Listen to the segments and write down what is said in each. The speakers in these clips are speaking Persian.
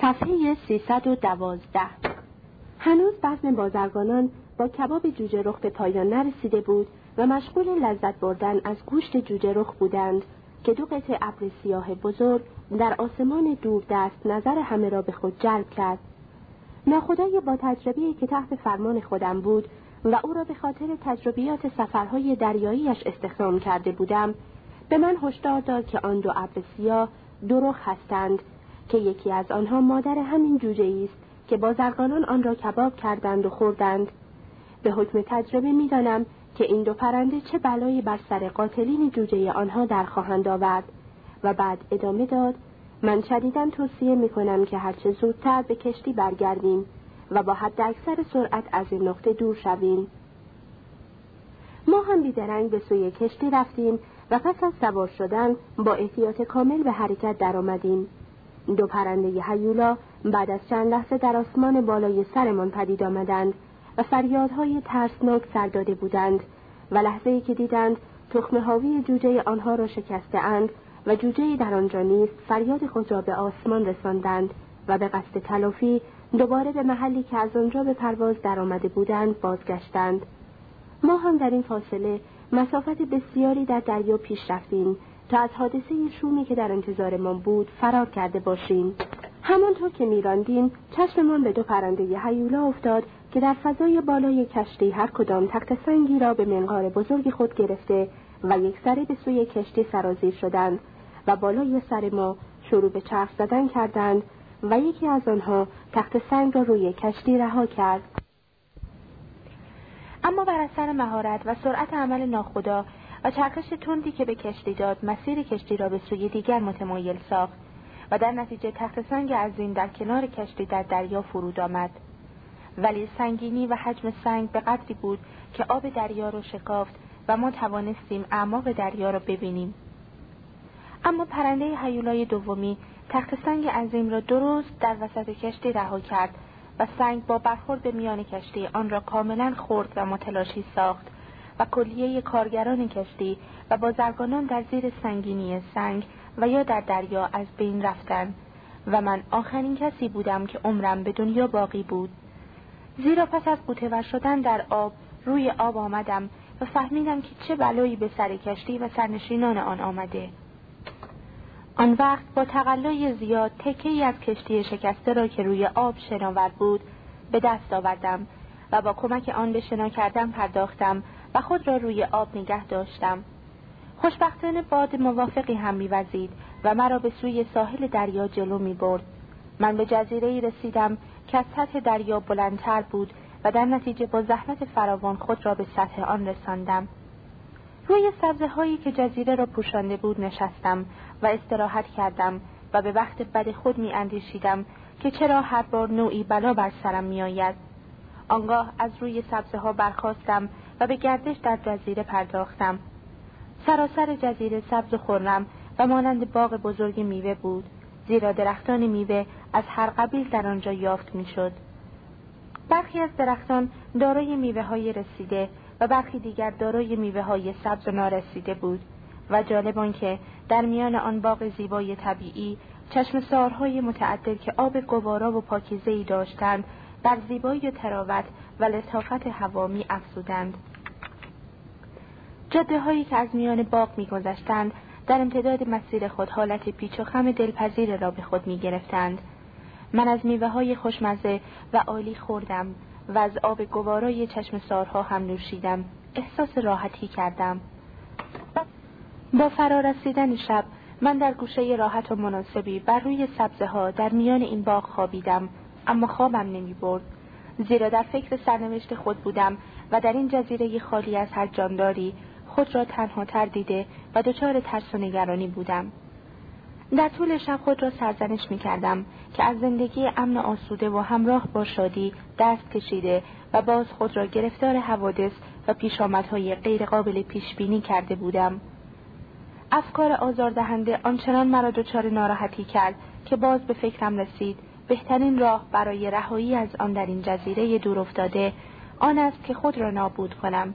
صفحه 312 هنوز بزم بازرگانان با کباب جوجه رخ به پایان نرسیده بود و مشغول لذت بردن از گوشت جوجه رخ بودند که دو قطع ابر سیاه بزرگ در آسمان دور دست نظر همه را به خود جلب کرد. ناخدای با تجربه که تحت فرمان خودم بود و او را به خاطر تجربیات سفرهای دریاییش استخدام کرده بودم به من هشدار داد که آن دو ابر سیاه دروغ هستند که یکی از آنها مادر همین جوجه است که بازرگانان آن را کباب کردند و خوردند. به حکم تجربه می‌دانم که این دو پرنده چه بلایی بر سر قاتلین جوجه آنها در خواهند آورد. و بعد ادامه داد من شدیدا توصیه می کنم که هرچه زودتر به کشتی برگردیم و با حد اکثر سرعت از این نقطه دور شویم. ما هم بیدرنگ به سوی کشتی رفتیم و پس از سوار شدن با احتیاط کامل به حرکت درآمدیم. دو پرنده هیولا بعد از چند لحظه در آسمان بالای سرمان پدید آمدند و فریادهای ترسناک سر داده بودند و لحظه که دیدند تخم هاوی جوجه آنها را شکسته اند و جوجه در آنجا نیست فریاد خود را به آسمان رساندند و به قصد تلافی دوباره به محلی که از آنجا به پرواز درآمده بودند بازگشتند. ما هم در این فاصله مسافت بسیاری در دریا پیش رفتیم تا از حادثه شومی که در انتظارمان بود فرار کرده باشیم. همانطور که میراندیم چشممان به دو پرنده هیولا افتاد که در فضای بالای کشتی هر کدام تخت سنگی را به منقار بزرگ خود گرفته و یک سره به سوی کشتی سرازیر شدند و بالای سر ما شروع به چرخ زدن کردند و یکی از آنها تخت سنگ را روی کشتی رها کرد. اما بر اثر مهارت و سرعت عمل ناخدا و چرخش تندی که به کشتی داد مسیر کشتی را به سوی دیگر متمایل ساخت و در نتیجه تخت سنگ عظیم در کنار کشتی در دریا فرود آمد. ولی سنگینی و حجم سنگ به قدری بود که آب دریا را شکافت و ما توانستیم اعماق دریا را ببینیم. اما پرنده هیولای دومی تخت سنگ عظیم را درست در وسط کشتی رها کرد و سنگ با برخورد به میان کشتی آن را کاملا خورد و متلاشی ساخت. و کلیه کارگران کشتی و بازرگانان در زیر سنگینی سنگ و یا در دریا از بین رفتند و من آخرین کسی بودم که عمرم به دنیا باقی بود. زیرا پس از قوطه شدن در آب روی آب آمدم و فهمیدم که چه بلایی به سر کشتی و سرنشینان آن آمده. آن وقت با تقلای زیاد تکه ای از کشتی شکسته را که روی آب شناور بود به دست آوردم و با کمک آن به شنا کردن پرداختم و خود را روی آب نگه داشتم خوشبختانه باد موافقی هم میوزید و مرا به سوی ساحل دریا جلو می برد. من به جزیره رسیدم که از سطح دریا بلندتر بود و در نتیجه با زحمت فراوان خود را به سطح آن رساندم. روی سبزه هایی که جزیره را پوشانده بود نشستم و استراحت کردم و به وقت بد خود می اندیشیدم که چرا هر بار نوعی بلا بر سرم می آید. آنگاه از روی سبزه ها برخواستم و به گردش در جزیره پرداختم. سراسر جزیره سبز خورم و مانند باغ بزرگ میوه بود زیرا درختان میوه از هر قبیل در آنجا یافت می‌شد. برخی از درختان دارای میوه های رسیده و برخی دیگر دارای میوه های سبز و نارسیده بود و جالب که در میان آن باغ زیبای طبیعی چشم سارهای متعدد که آب گوارا و پاکیزه داشتند بر زیبایی و تراوت و لطافت هوامی افزودند جاده هایی که از میان باغ میگذشتند در امتداد مسیر خود حالت پیچ و خم دلپذیر را به خود می گرفتند. من از میوه های خوشمزه و عالی خوردم و از آب گوارای چشم سارها هم نوشیدم. احساس راحتی کردم. با فرارسیدن شب من در گوشه راحت و مناسبی بر روی سبزه ها در میان این باغ خوابیدم اما خوابم نمی برد. زیرا در فکر سرنوشت خود بودم و در این جزیره خالی از هر جانداری خود را تنها تر دیده و دچار ترس و نگرانی بودم. در طول شب خود را سرزنش می کردم که از زندگی امن آسوده و همراه با شادی دست کشیده و باز خود را گرفتار حوادث و پیشامدهای پیش بینی کرده بودم. افکار آزاردهنده آنچنان مرا دچار ناراحتی کرد که باز به فکرم رسید بهترین راه برای رهایی از آن در این جزیره دور افتاده آن است که خود را نابود کنم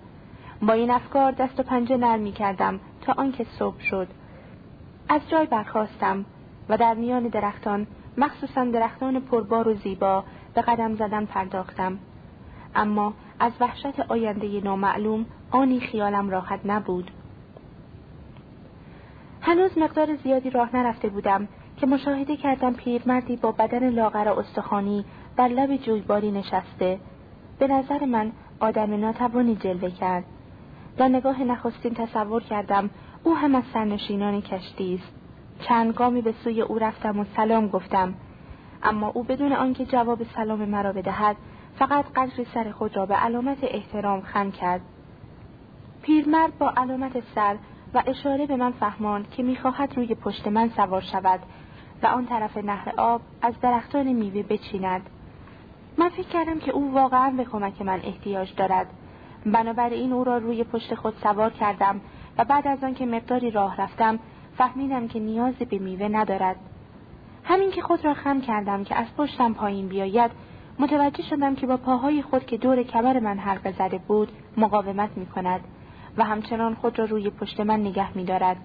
با این افکار دست و پنجه نرم کردم تا آنکه صبح شد. از جای برخواستم و در میان درختان مخصوصا درختان پربار و زیبا به قدم زدن پرداختم. اما از وحشت آینده نامعلوم آنی خیالم راحت نبود. هنوز مقدار زیادی راه نرفته بودم که مشاهده کردم پیرمردی با بدن لاغر استخوانی بر لب جویباری نشسته. به نظر من آدم ناتوانی جلوه کرد. در نگاه نخستین تصور کردم او هم از سرنشینان کشتی است. چند گامی به سوی او رفتم و سلام گفتم. اما او بدون آنکه جواب سلام مرا بدهد فقط قدری سر خود را به علامت احترام خم کرد. پیرمرد با علامت سر و اشاره به من فهماند که می‌خواهد روی پشت من سوار شود و آن طرف نهر آب از درختان میوه بچیند. من فکر کردم که او واقعا به کمک من احتیاج دارد. بنابراین او را روی پشت خود سوار کردم و بعد از آنکه مقداری راه رفتم فهمیدم که نیازی به میوه ندارد همین که خود را خم کردم که از پشتم پایین بیاید متوجه شدم که با پاهای خود که دور کمر من حلقه زده بود مقاومت می کند و همچنان خود را روی پشت من نگه می دارد.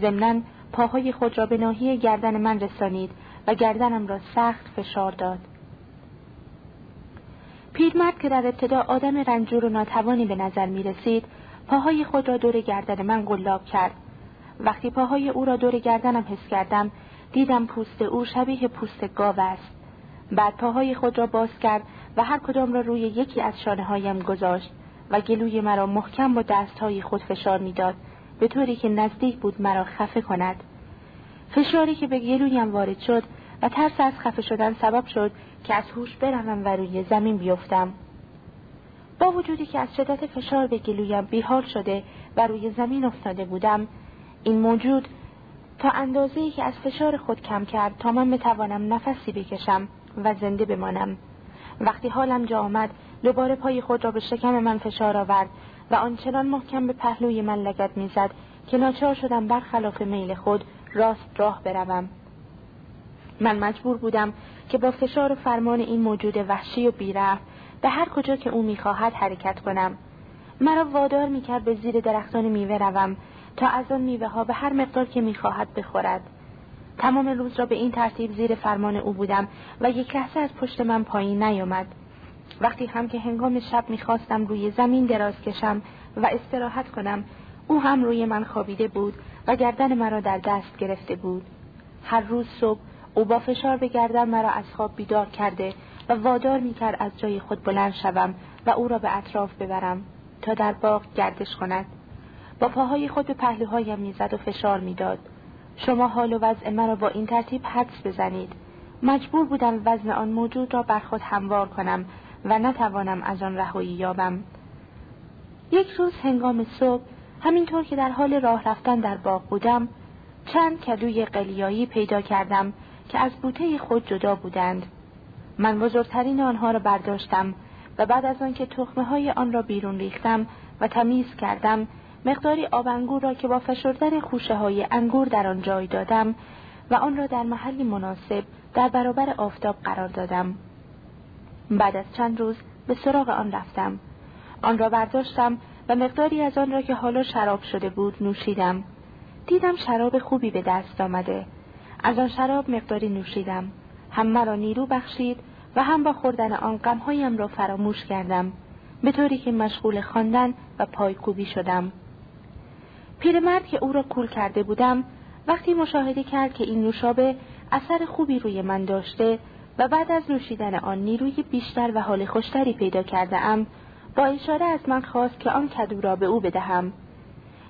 ضمنا پاهای خود را به ناحیه گردن من رسانید و گردنم را سخت فشار داد. پیرمرد که در ابتدا آدم رنجور و ناتوانی به نظر می رسید پاهای خود را دور گردن من گلاب کرد. وقتی پاهای او را دور گردنم حس کردم دیدم پوست او شبیه پوست گاو است. بعد پاهای خود را باز کرد و هر کدام را روی یکی از شانه هایم گذاشت و گلوی مرا محکم با دستهای خود فشار می‌داد به طوری که نزدیک بود مرا خفه کند. فشاری که به گلویم وارد شد و ترس از خفه شدن سبب شد که از هوش بروم و روی زمین بیفتم. با وجودی که از شدت فشار به گلویم بیحال شده و روی زمین افتاده بودم این موجود تا اندازه که از فشار خود کم کرد تا من بتوانم نفسی بکشم و زنده بمانم. وقتی حالم جا آمد دوباره پای خود را به شکم من فشار آورد و آنچنان محکم به پهلوی من لگت می‌زد که ناچار شدم برخلاف میل خود راست راه بروم. من مجبور بودم که با فشار و فرمان این موجود وحشی و بیره به هر کجا که او می‌خواهد حرکت کنم. مرا وادار می‌کرد به زیر درختان میوه روم تا از آن میوه ها به هر مقدار که می‌خواهد بخورد. تمام روز را به این ترتیب زیر فرمان او بودم و یک لحظه از پشت من پایین نیامد. وقتی هم که هنگام شب می‌خواستم روی زمین دراز کشم و استراحت کنم او هم روی من خوابیده بود و گردن مرا در دست گرفته بود. هر روز صبح او با فشار به گردن مرا از خواب بیدار کرده و وادار می‌کرد از جای خود بلند شوم و او را به اطراف ببرم تا در باغ گردش کند. با پاهای خود به پهلوهایم می‌زد و فشار می‌داد شما حال و وضع مرا با این ترتیب حدس بزنید. مجبور بودم وزن آن موجود را بر خود هموار کنم و نتوانم از آن رهایی یابم. یک روز هنگام صبح همینطور که در حال راه رفتن در باغ بودم چند کدوی قلیایی پیدا کردم که از بوته خود جدا بودند. من بزرگترین آنها را برداشتم و بعد از آنکه تخمه های آن را بیرون ریختم و تمیز کردم مقداری آب انگور را که با فشردن خوشه های انگور در آن جای دادم و آن را در محلی مناسب در برابر آفتاب قرار دادم. بعد از چند روز به سراغ آن رفتم. آن را برداشتم و مقداری از آن را که حالا شراب شده بود نوشیدم. دیدم شراب خوبی به دست آمده. از آن شراب مقداری نوشیدم. هم مرا نیرو بخشید و هم با خوردن آن غمهایم را فراموش کردم به طوری که مشغول خواندن و پایکوبی شدم. پیرمرد که او را کول کرده بودم وقتی مشاهده کرد که این نوشابه اثر خوبی روی من داشته و بعد از نوشیدن آن نیروی بیشتر و حال خوشتری پیدا کرده ام با اشاره از من خواست که آن کدو را به او بدهم.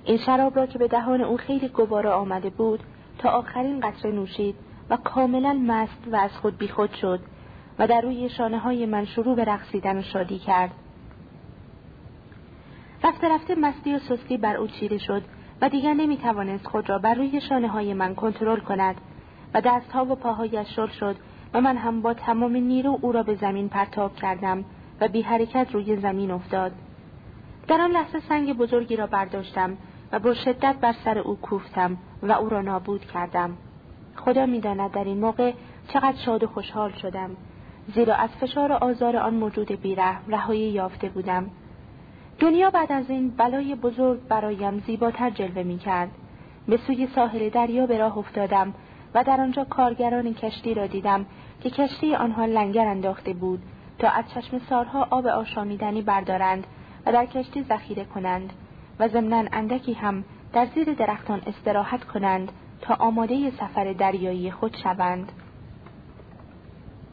این شراب را که به دهان او خیلی گوارا آمده بود تا آخرین قطره نوشید و کاملا مست و از خود بیخود شد و در روی شانه های من شروع به رقصیدن و شادی کرد رفته رفته مستی و سستی بر او چیره شد و دیگر نمی توانست خود را بر روی شانه های من کنترل کند و دستها و پاهایش شل شد و من هم با تمام نیرو او را به زمین پرتاب کردم و بی حرکت روی زمین افتاد. در آن لحظه سنگ بزرگی را برداشتم و با شدت بر سر او کوفتم و او را نابود کردم. خدا می‌داند در این موقع چقدر شاد و خوشحال شدم زیرا از فشار و آزار آن موجود بیره رهایی یافته بودم دنیا بعد از این بلای بزرگ برایم زیباتر جلوه می کرد. به سوی ساحل دریا به راه افتادم و در آنجا کارگران کشتی را دیدم که کشتی آنها لنگر انداخته بود تا از چشم سارها آب آشامیدنی بردارند و در کشتی ذخیره کنند و ضمنا اندکی هم در زیر درختان استراحت کنند تا آماده سفر دریایی خود شوند.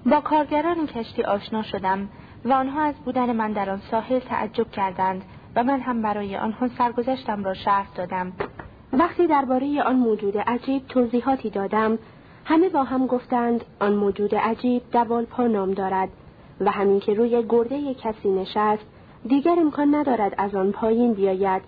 با کارگران کشتی آشنا شدم و آنها از بودن من در آن ساحل تعجب کردند و من هم برای آنها سرگذشتم را شرح دادم. وقتی درباره آن موجود عجیب توضیحاتی دادم همه با هم گفتند آن موجود عجیب دوال پا نام دارد و همین که روی گرده کسی نشست دیگر امکان ندارد از آن پایین بیاید.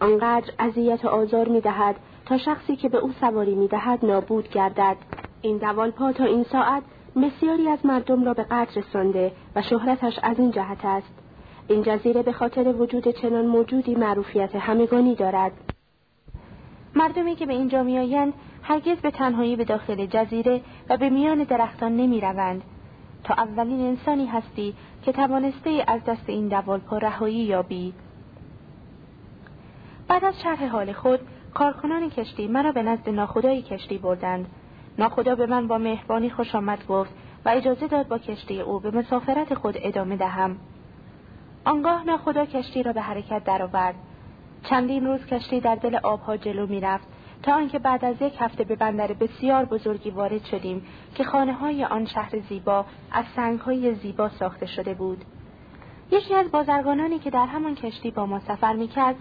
آنقدر اذیت و آزار می دهد تا شخصی که به او سواری می دهد نابود گردد. این دوال پا تا این ساعت بسیاری از مردم را به قتل رسانده و شهرتش از این جهت است. این جزیره به خاطر وجود چنان موجودی معروفیت همگانی دارد. مردمی که به اینجا میآیند هرگز به تنهایی به داخل جزیره و به میان درختان نمی روند. تا اولین انسانی هستی که توانسته از دست این دوالپا رهایی یابی. بعد از شرح حال خود کارکنان کشتی مرا به نزد ناخدای کشتی بردند. ناخدا به من با مهربانی خوش آمد گفت و اجازه داد با کشتی او به مسافرت خود ادامه دهم. آنگاه ناخدا کشتی را به حرکت درآورد. چندین روز کشتی در دل آبها جلو می‌رفت تا آنکه بعد از یک هفته به بندر بسیار بزرگی وارد شدیم که خانه های آن شهر زیبا از سنگ های زیبا ساخته شده بود. یکی از بازرگانانی که در همان کشتی با ما سفر می‌کرد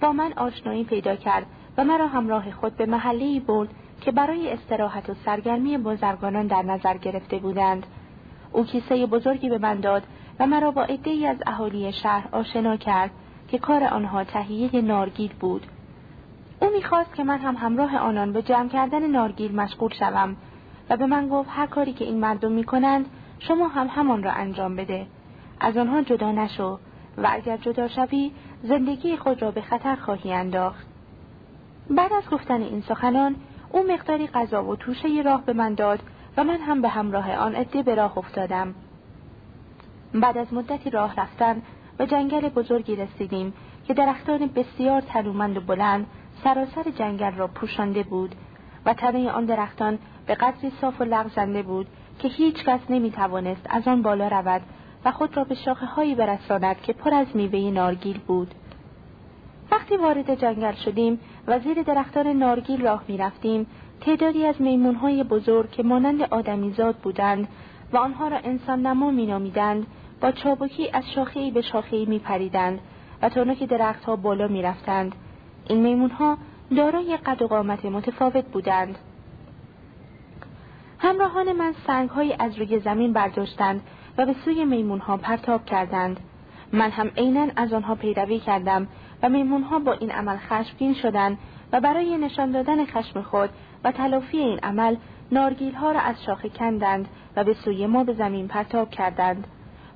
با من آشنایی پیدا کرد و مرا همراه خود به محلی برد که برای استراحت و سرگرمی بازرگانان در نظر گرفته بودند. او کیسه بزرگی به من داد و مرا با عدهای از اهالی شهر آشنا کرد که کار آنها تهیه نارگیل بود. او می‌خواست که من هم همراه آنان به جمع کردن نارگیل مشغول شوم و به من گفت هر کاری که این مردم می‌کنند شما هم همان را انجام بده. از آنها جدا نشو و اگر جدا شوی زندگی خود را به خطر خواهی انداخت. بعد از گفتن این سخنان او مقداری غذا و توشه راه به من داد و من هم به همراه آن عده به راه افتادم. بعد از مدتی راه رفتن به جنگل بزرگی رسیدیم که درختان بسیار تنومند و بلند سراسر جنگل را پوشانده بود و تنه آن درختان به قدری صاف و لغزنده بود که هیچ کس نمی توانست از آن بالا رود و خود را به شاخه هایی برساند که پر از میوه نارگیل بود. وقتی وارد جنگل شدیم و زیر درختان نارگیل راه می رفتیم تعدادی از میمون های بزرگ که مانند آدمیزاد بودند و آنها را انسان نما می نامیدند با چابکی از شاخهای به شاخهای می پریدند و تا که درختها بالا می رفتند. این میمون ها دارای قد و قامت متفاوت بودند. همراهان من سنگ از روی زمین برداشتند و به سوی میمون ها پرتاب کردند. من هم عینا از آنها پیروی کردم و میمون ها با این عمل خشمگین شدند و برای نشان دادن خشم خود و تلافی این عمل نارگیل ها را از شاخه کندند و به سوی ما به زمین پرتاب کردند.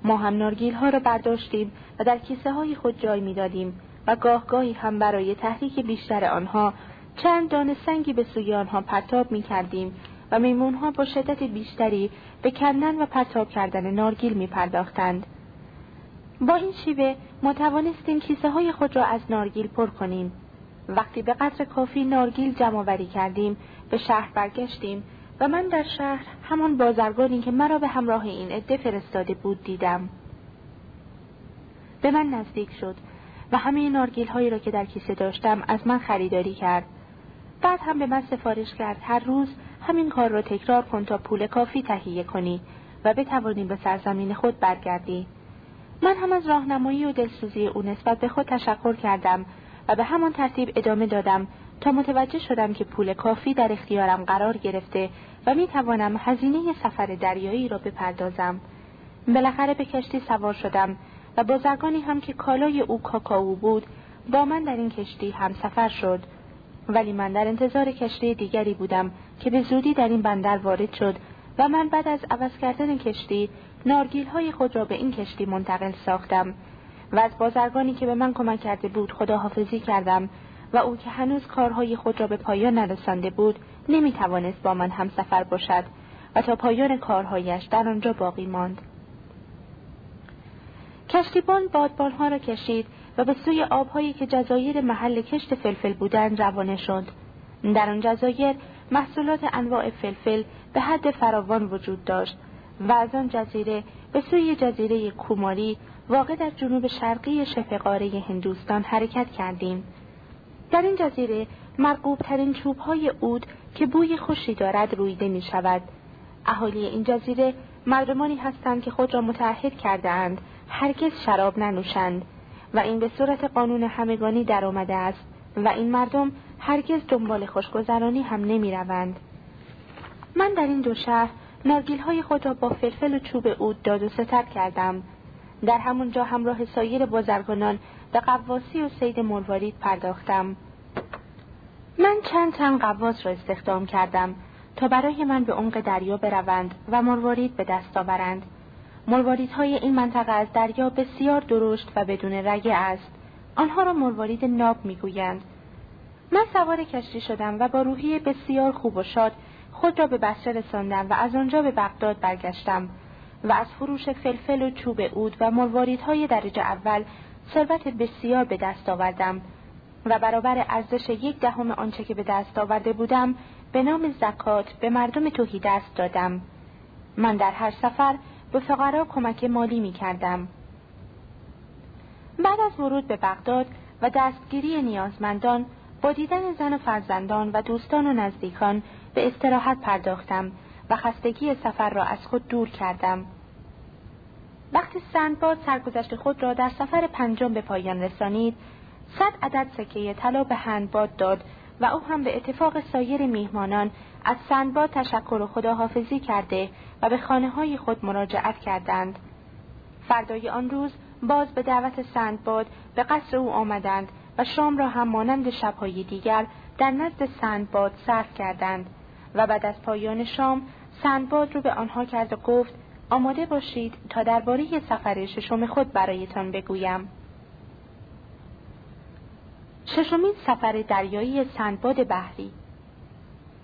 ما هم نارگیل ها را برداشتیم و در کیسه های خود جای می‌دادیم و گاه گاهی هم برای تحریک بیشتر آنها چند دانه سنگی به سوی آنها پرتاب می کردیم و میمون ها با شدت بیشتری به کندن و پرتاب کردن نارگیل می پرداختند. با این شیوه ما توانستیم کیسه های خود را از نارگیل پر کنیم. وقتی به قدر کافی نارگیل جمع کردیم به شهر برگشتیم و من در شهر همان بازرگانی که مرا به همراه این عده فرستاده بود دیدم. به من نزدیک شد و همه نارگیل هایی را که در کیسه داشتم از من خریداری کرد. بعد هم به من سفارش کرد هر روز همین کار را تکرار کن تا پول کافی تهیه کنی و بتوانی به سرزمین خود برگردی. من هم از راهنمایی و دلسوزی او نسبت به خود تشکر کردم و به همان ترتیب ادامه دادم تا متوجه شدم که پول کافی در اختیارم قرار گرفته و می توانم هزینه سفر دریایی را بپردازم. بالاخره به کشتی سوار شدم و بازرگانی هم که کالای او کاکائو بود با من در این کشتی هم سفر شد ولی من در انتظار کشتی دیگری بودم که به زودی در این بندر وارد شد و من بعد از عوض کردن کشتی نارگیل های خود را به این کشتی منتقل ساختم و از بازرگانی که به من کمک کرده بود خداحافظی کردم و او که هنوز کارهای خود را به پایان نرسانده بود نمی توانست با من هم سفر باشد و تا پایان کارهایش در آنجا باقی ماند. کشتیبان بادبانها را کشید و به سوی آبهایی که جزایر محل کشت فلفل بودند روانه شد. در آن جزایر محصولات انواع فلفل به حد فراوان وجود داشت و از آن جزیره به سوی جزیره کوماری واقع در جنوب شرقی شبه هندوستان حرکت کردیم. در این جزیره مرقوب ترین چوب های اود که بوی خوشی دارد رویده می شود. اهالی این جزیره مردمانی هستند که خود را متعهد کرده اند هرگز شراب ننوشند و این به صورت قانون همگانی در آمده است و این مردم هرگز دنبال خوشگذرانی هم نمی روند. من در این دو شهر نارگیل های خود را با فلفل و چوب اود داد و ستر کردم. در همونجا همراه سایر بازرگانان به قواسی و سید مروارید پرداختم. من چند تن قواس را استخدام کردم تا برای من به عمق دریا بروند و مروارید به دست آورند. های این منطقه از دریا بسیار درشت و بدون رگه است. آنها را مروارید ناب می‌گویند. من سوار کشتی شدم و با روحی بسیار خوب و شاد خود را به بسته رساندم و از آنجا به بغداد برگشتم و از فروش فلفل و چوب اود و های درجه اول ثروت بسیار به دست آوردم و برابر ارزش یک دهم آنچه که به دست آورده بودم به نام زکات به مردم توهی دست دادم من در هر سفر به فقرا کمک مالی می کردم. بعد از ورود به بغداد و دستگیری نیازمندان با دیدن زن و فرزندان و دوستان و نزدیکان به استراحت پرداختم و خستگی سفر را از خود دور کردم. وقتی سندباد سرگذشت خود را در سفر پنجم به پایان رسانید، صد عدد سکه طلا به هندباد داد و او هم به اتفاق سایر میهمانان از سندباد تشکر و خداحافظی کرده و به خانه های خود مراجعت کردند. فردای آن روز باز به دعوت سندباد به قصر او آمدند و شام را هم مانند شبهای دیگر در نزد سندباد صرف کردند و بعد از پایان شام سندباد رو به آنها کرد و گفت آماده باشید تا درباره سفر ششم خود برایتان بگویم. ششمین سفر دریایی سندباد بحری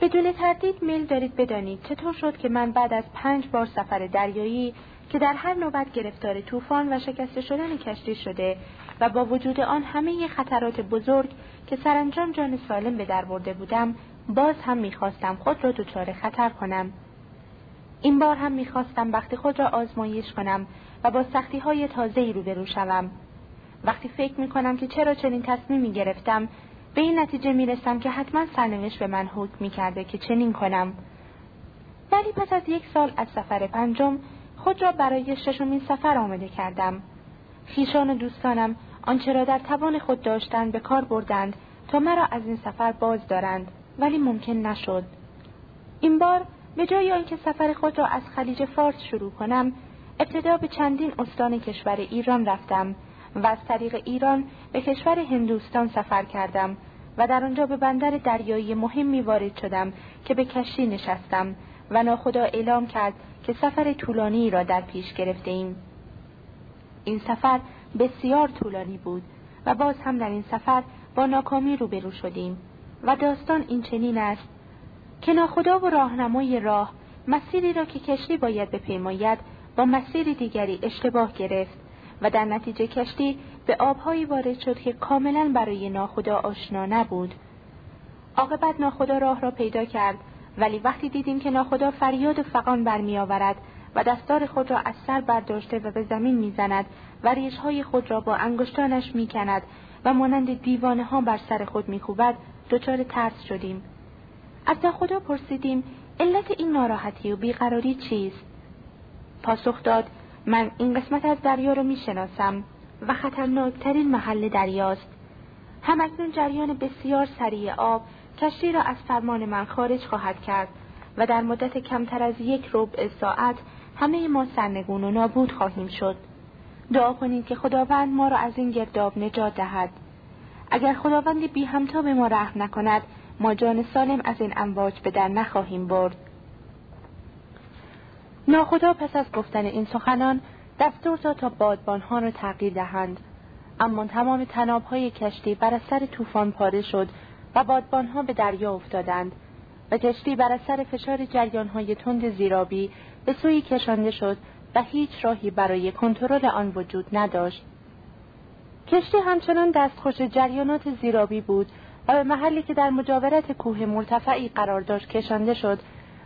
بدون تردید میل دارید بدانید چطور شد که من بعد از پنج بار سفر دریایی که در هر نوبت گرفتار طوفان و شکسته شدن کشتی شده و با وجود آن همه خطرات بزرگ که سرانجام جان سالم به در برده بودم باز هم می‌خواستم خود را دچار خطر کنم. این بار هم می‌خواستم وقتی خود را آزمایش کنم و با سختی های تازه روبرو شوم. وقتی فکر می‌کنم که چرا چنین تصمیمی گرفتم به این نتیجه می‌رسم که حتما سرنوشت به من حکم می‌کرده که چنین کنم. ولی پس از یک سال از سفر پنجم خود را برای ششمین سفر آمده کردم. خیشان و دوستانم آنچه را در توان خود داشتند به کار بردند تا مرا از این سفر باز دارند ولی ممکن نشد. این بار به جای آنکه سفر خود را از خلیج فارس شروع کنم ابتدا به چندین استان کشور ایران رفتم و از طریق ایران به کشور هندوستان سفر کردم. و در آنجا به بندر دریایی مهمی وارد شدم که به کشتی نشستم و ناخدا اعلام کرد که سفر طولانی را در پیش گرفته ایم. این سفر بسیار طولانی بود و باز هم در این سفر با ناکامی روبرو شدیم و داستان این چنین است که ناخدا و راهنمای راه مسیری را که کشتی باید بپیماید با مسیر دیگری اشتباه گرفت و در نتیجه کشتی به آبهایی وارد شد که کاملا برای ناخدا آشنا نبود. عاقبت ناخدا راه را پیدا کرد ولی وقتی دیدیم که ناخدا فریاد و فقان برمیآورد و دستار خود را از سر برداشته و به زمین می‌زند و ریشهای خود را با انگشتانش می‌کند و مانند دیوانه ها بر سر خود میکوبد دچار ترس شدیم. از ناخدا پرسیدیم علت این ناراحتی و بیقراری چیست؟ پاسخ داد من این قسمت از دریا رو می‌شناسم. و خطرناکترین محل دریاست. همکنون جریان بسیار سریع آب کشتی را از فرمان من خارج خواهد کرد و در مدت کمتر از یک ربع ساعت همه ما سرنگون و نابود خواهیم شد. دعا کنید که خداوند ما را از این گرداب نجات دهد. اگر خداوند بی همتا به ما رحم نکند ما جان سالم از این امواج به در نخواهیم برد. ناخدا پس از گفتن این سخنان دستور داد تا بادبانها را تغییر دهند. اما تمام تنابهای کشتی بر اثر طوفان پاره شد و بادبانها به دریا افتادند و کشتی بر اثر فشار جریانهای تند زیرابی به سوی کشانده شد و هیچ راهی برای کنترل آن وجود نداشت. کشتی همچنان دستخوش جریانات زیرابی بود و به محلی که در مجاورت کوه مرتفعی قرار داشت کشانده شد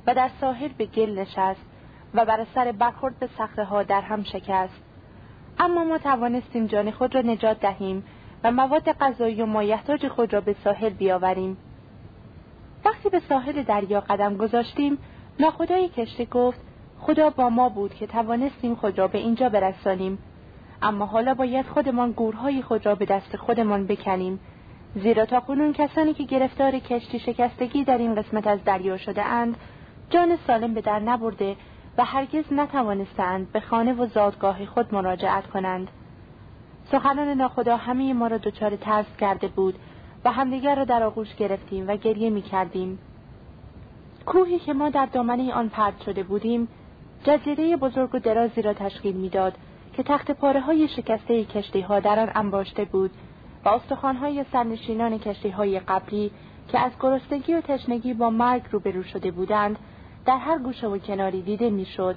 و در ساحل به گل نشست. و بر سر برخورد به صخره ها در هم شکست. اما ما توانستیم جان خود را نجات دهیم و مواد غذایی و مایحتاج خود را به ساحل بیاوریم. وقتی به ساحل دریا قدم گذاشتیم ناخدای کشتی گفت خدا با ما بود که توانستیم خود را به اینجا برسانیم. اما حالا باید خودمان گورهای خود را به دست خودمان بکنیم. زیرا تا کنون کسانی که گرفتار کشتی شکستگی در این قسمت از دریا شده اند جان سالم به در نبرده و هرگز نتوانستند به خانه و زادگاه خود مراجعت کنند سخنان ناخدا همه ما را دچار ترس کرده بود و همدیگر را در آغوش گرفتیم و گریه می کردیم. کوهی که ما در دامنه آن پرد شده بودیم جزیره بزرگ و درازی را تشکیل می‌داد که تخت پاره های شکسته کشتی ها در آن انباشته بود و استخوان های سرنشینان کشتی های قبلی که از گرسنگی و تشنگی با مرگ روبرو شده بودند در هر گوشه و کناری دیده می‌شد.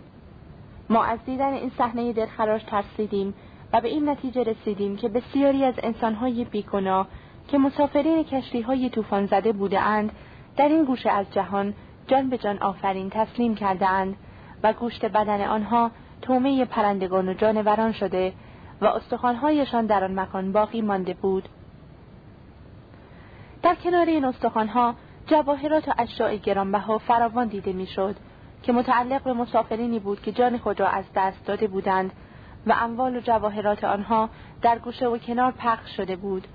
ما از دیدن این صحنه دلخراش ترسیدیم و به این نتیجه رسیدیم که بسیاری از انسانهای بیگناه که مسافرین کشتی های طوفان زده بوده اند در این گوشه از جهان جان به جان آفرین تسلیم کرده اند و گوشت بدن آنها تومه پرندگان و جانوران شده و استخوانهایشان در آن مکان باقی مانده بود در کنار این استخوانها جواهرات و اشیاء گرانبها فراوان دیده می‌شد که متعلق به مسافرینی بود که جان خود را از دست داده بودند و اموال و جواهرات آنها در گوشه و کنار پخش شده بود.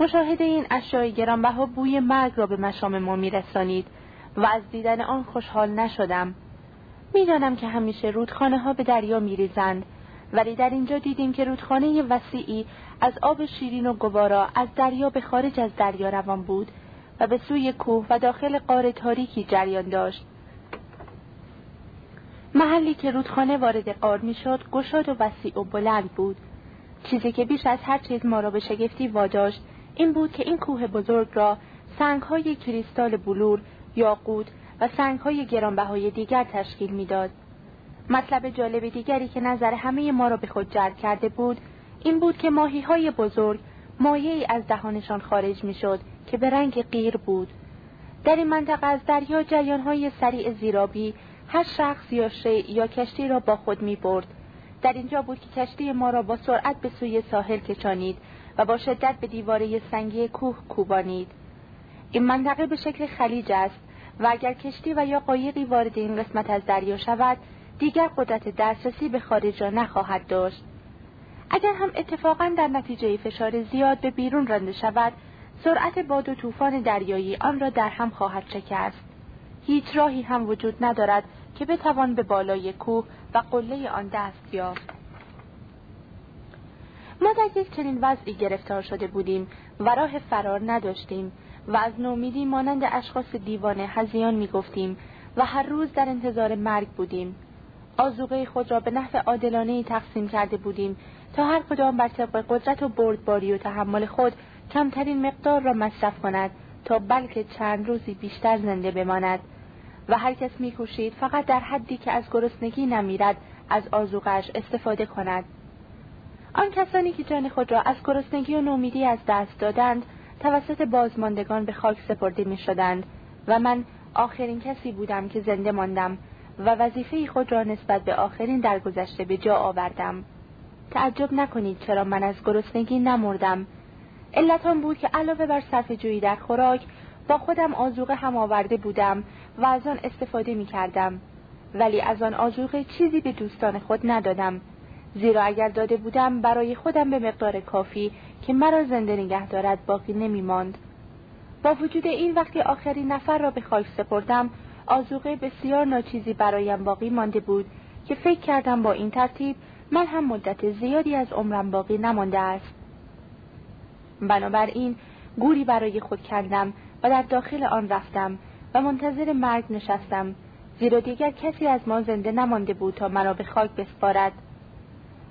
مشاهده این اشیاء گرانبها بوی مرگ را به مشام ما میرسانید و از دیدن آن خوشحال نشدم. می‌دانم که همیشه رودخانه ها به دریا میریزند ولی در اینجا دیدیم که رودخانه وسیعی از آب شیرین و گوارا از دریا به خارج از دریا روان بود. و به سوی کوه و داخل قار تاریکی جریان داشت. محلی که رودخانه وارد قار می‌شد گشاد و وسیع و بلند بود. چیزی که بیش از هر چیز ما را به شگفتی واداشت این بود که این کوه بزرگ را سنگهای کریستال بلور یاقوت و سنگهای گرانبهای دیگر تشکیل می‌داد. مطلب جالب دیگری که نظر همه ما را به خود جلب کرده بود این بود که ماهی های بزرگ مایه ای از دهانشان خارج می‌شد که به رنگ غیر بود در این منطقه از دریا جریان های سریع زیرابی هر شخص یا شی یا کشتی را با خود می برد. در اینجا بود که کشتی ما را با سرعت به سوی ساحل کشانید و با شدت به دیواره سنگی کوه کوبانید. این منطقه به شکل خلیج است و اگر کشتی و یا قایقی وارد این قسمت از دریا شود دیگر قدرت دسترسی به خارج را نخواهد داشت. اگر هم اتفاقا در نتیجه فشار زیاد به بیرون رانده شود سرعت باد و طوفان دریایی آن را در هم خواهد شکست. هیچ راهی هم وجود ندارد که بتوان به بالای کوه و قله آن دست یافت. ما در یک چنین وضعی گرفتار شده بودیم و راه فرار نداشتیم و از نومیدی مانند اشخاص دیوانه هزیان می‌گفتیم و هر روز در انتظار مرگ بودیم. آزوغه خود را به نحو عادلانه تقسیم کرده بودیم تا هر کدام بر طبق قدرت و بردباری و تحمل خود کمترین مقدار را مصرف کند تا بلکه چند روزی بیشتر زنده بماند. و هر کس میکوشید فقط در حدی که از گرسنگی نمیرد از آزوغش استفاده کند. آن کسانی که جان خود را از گرسنگی و نومیدی از دست دادند توسط بازماندگان به خاک سپرده می شدند و من آخرین کسی بودم که زنده ماندم و وظیفه خود را نسبت به آخرین درگذشته به جا آوردم. تعجب نکنید چرا من از گرسنگی نمردم. علت آن بود که علاوه بر صرف جویی در خوراک با خودم آزوقه هم آورده بودم و از آن استفاده می کردم ولی از آن آزوقه چیزی به دوستان خود ندادم. زیرا اگر داده بودم برای خودم به مقدار کافی که مرا زنده نگه دارد باقی نمی ماند. با وجود این وقتی آخرین نفر را به خاک سپردم آزوقه بسیار ناچیزی برایم باقی مانده بود که فکر کردم با این ترتیب من هم مدت زیادی از عمرم باقی نمانده است. بنابراین گوری برای خود کردم و در داخل آن رفتم و منتظر مرگ نشستم زیرا دیگر کسی از ما زنده نمانده بود تا مرا به خاک بسپارد.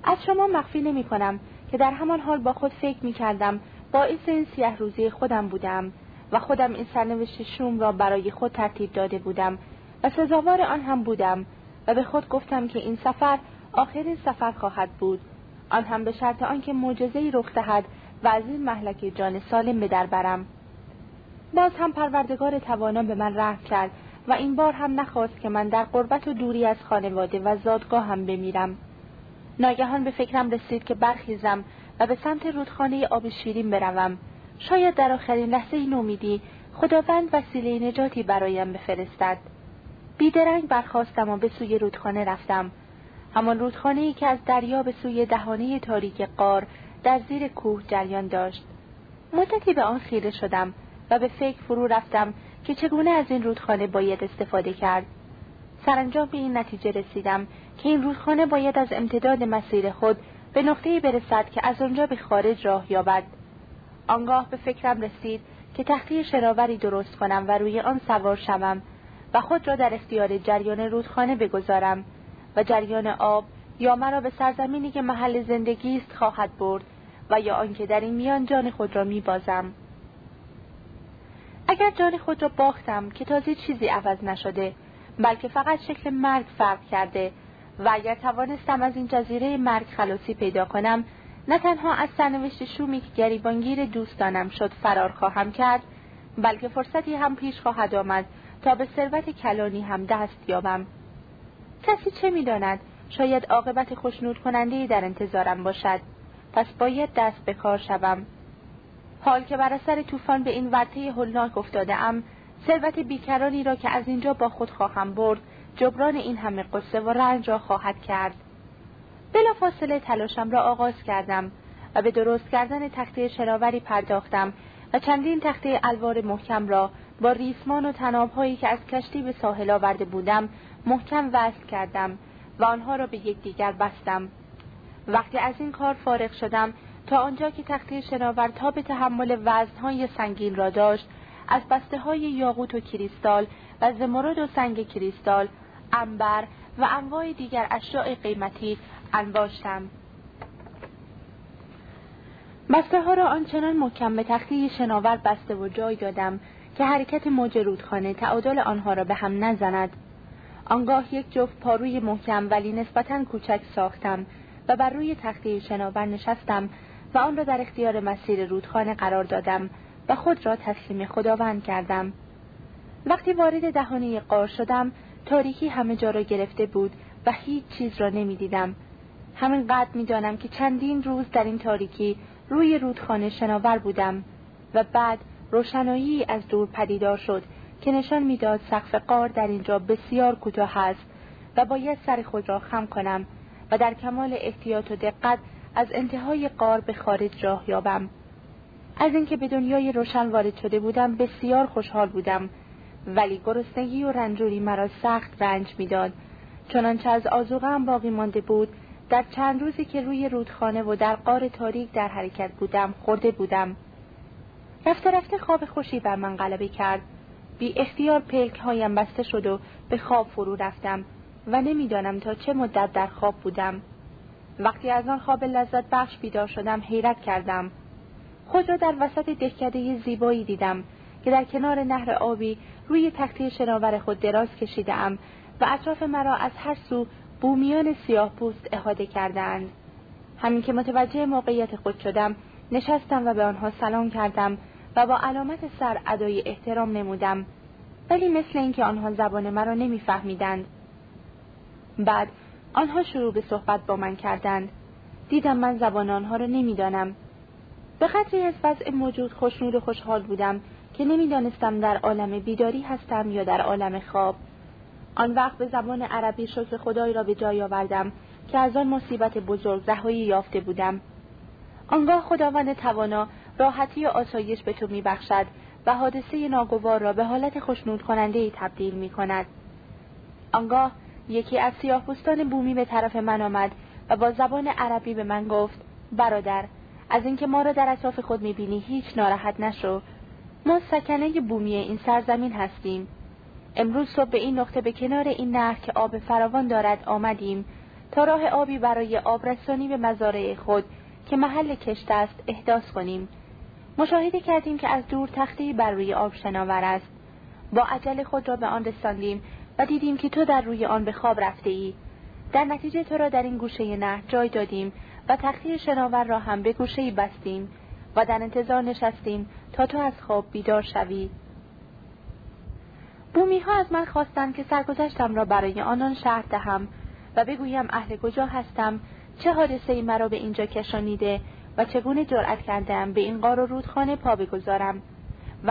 از شما مخفی نمی کنم که در همان حال با خود فکر می کردم باعث این سیه روزی خودم بودم و خودم این سرنوشت شوم را برای خود ترتیب داده بودم و سزاوار آن هم بودم و به خود گفتم که این سفر آخرین سفر خواهد بود. آن هم به شرط آنکه معجزهای رخ دهد و از این محلک جان سالم به در برم. باز هم پروردگار توانا به من رحم کرد و این بار هم نخواست که من در قربت و دوری از خانواده و زادگاه هم بمیرم. ناگهان به فکرم رسید که برخیزم و به سمت رودخانه آب شیرین بروم. شاید در آخرین لحظه این امیدی خداوند وسیله نجاتی برایم بفرستد. بیدرنگ برخواستم و به سوی رودخانه رفتم. همان رودخانه که از دریا به سوی دهانه تاریک قار در زیر کوه جریان داشت. مدتی به آن خیره شدم و به فکر فرو رفتم که چگونه از این رودخانه باید استفاده کرد. سرانجام به این نتیجه رسیدم که این رودخانه باید از امتداد مسیر خود به نقطه‌ای برسد که از آنجا به خارج راه یابد. آنگاه به فکرم رسید که تختی شراوری درست کنم و روی آن سوار شوم و خود را در اختیار جریان رودخانه بگذارم. و جریان آب یا مرا به سرزمینی که محل زندگی است خواهد برد و یا آنکه در این میان جان خود را میبازم. اگر جان خود را باختم که تازه چیزی عوض نشده بلکه فقط شکل مرگ فرق کرده و اگر توانستم از این جزیره مرگ خلاصی پیدا کنم نه تنها از سرنوشت شومی که گریبانگیر دوستانم شد فرار خواهم کرد بلکه فرصتی هم پیش خواهد آمد تا به ثروت کلانی هم دست یابم. کسی چه می‌داند؟ شاید عاقبت خوشنود کننده در انتظارم باشد. پس باید دست به کار شوم. حال که بر اثر طوفان به این ورطه هولناک افتاده ام ثروت بیکرانی را که از اینجا با خود خواهم برد جبران این همه قصه و رنج را خواهد کرد. بلافاصله تلاشم را آغاز کردم و به درست کردن تخته شناوری پرداختم و چندین تخته الوار محکم را با ریسمان و تنابهایی که از کشتی به ساحل آورده بودم محکم وصل کردم و آنها را به یکدیگر بستم. وقتی از این کار فارغ شدم تا آنجا که تخته شناور تا به تحمل وزنهای سنگین را داشت از بسته های یاقوت و کریستال و زمرد و سنگ کریستال انبر و انواع دیگر اشیاء قیمتی انباشتم. بسته ها را آنچنان محکم به تخته شناور بسته و جای دادم که حرکت موج رودخانه تعادل آنها را به هم نزند. آنگاه یک جفت پاروی محکم ولی نسبتا کوچک ساختم و بر روی تخته شناور نشستم و آن را در اختیار مسیر رودخانه قرار دادم و خود را تسلیم خداوند کردم. وقتی وارد دهانه قار شدم تاریکی همه جا را گرفته بود و هیچ چیز را نمی‌دیدم. همینقدر می‌دانم که چندین روز در این تاریکی روی رودخانه شناور بودم و بعد روشنایی از دور پدیدار شد که نشان می‌داد سقف قار در اینجا بسیار کوتاه است و باید سر خود را خم کنم و در کمال احتیاط و دقت از انتهای قار به خارج راه یابم. از اینکه به دنیای روشن وارد شده بودم بسیار خوشحال بودم. ولی گرسنگی و رنجوری مرا سخت رنج می‌داد. چنانچه از آزوغم باقی مانده بود در چند روزی که روی رودخانه و در قار تاریک در حرکت بودم خورده بودم. رفته رفته خواب خوشی بر من غلبه کرد. بی اختیار پلک هایم بسته شد و به خواب فرو رفتم و نمی‌دانم تا چه مدت در خواب بودم. وقتی از آن خواب لذت بخش بیدار شدم حیرت کردم. خود را در وسط دهکده زیبایی دیدم که در کنار نهر آبی روی تختی شناور خود دراز کشیدم و اطراف مرا از هر سو بومیان سیاه پوست احاده کردند. همین که متوجه موقعیت خود شدم نشستم و به آنها سلام کردم و با علامت سر ادای احترام نمودم ولی مثل اینکه آنها زبان مرا نمیفهمیدند. بعد آنها شروع به صحبت با من کردند. دیدم من زبان آنها را نمی‌دانم. به قدری از وضع موجود خوشنود و خوشحال بودم که نمی‌دانستم در عالم بیداری هستم یا در عالم خواب. آن وقت به زبان عربی شکر خدای را به جای آوردم که از آن مصیبت بزرگ رهایی یافته بودم. آنگاه خداوند توانا راحتی و آسایش به تو میبخشد و حادثه ناگوار را به حالت خوشنود کننده ای تبدیل می کند. آنگاه یکی از سیاهپوستان بومی به طرف من آمد و با زبان عربی به من گفت برادر از اینکه ما را در اطراف خود می‌بینی هیچ ناراحت نشو. ما سکنه بومی این سرزمین هستیم. امروز صبح به این نقطه به کنار این نهر که آب فراوان دارد آمدیم تا راه آبی برای آبرسانی به مزارع خود که محل کشت است احداث کنیم. مشاهده کردیم که از دور تختی بر روی آب شناور است. با عجل خود را به آن رساندیم و دیدیم که تو در روی آن به خواب رفته ای در نتیجه تو را در این گوشه نهر جای دادیم و تختی شناور را هم به گوشه بستیم و در انتظار نشستیم تا تو از خواب بیدار شوی. رومی ها از من خواستند که سرگذشتم را برای آنان شرح دهم و بگویم اهل کجا هستم چه حادثه ای مرا به اینجا کشانیده و چگونه جرأت کردم به این قار و رودخانه پا بگذارم؟ و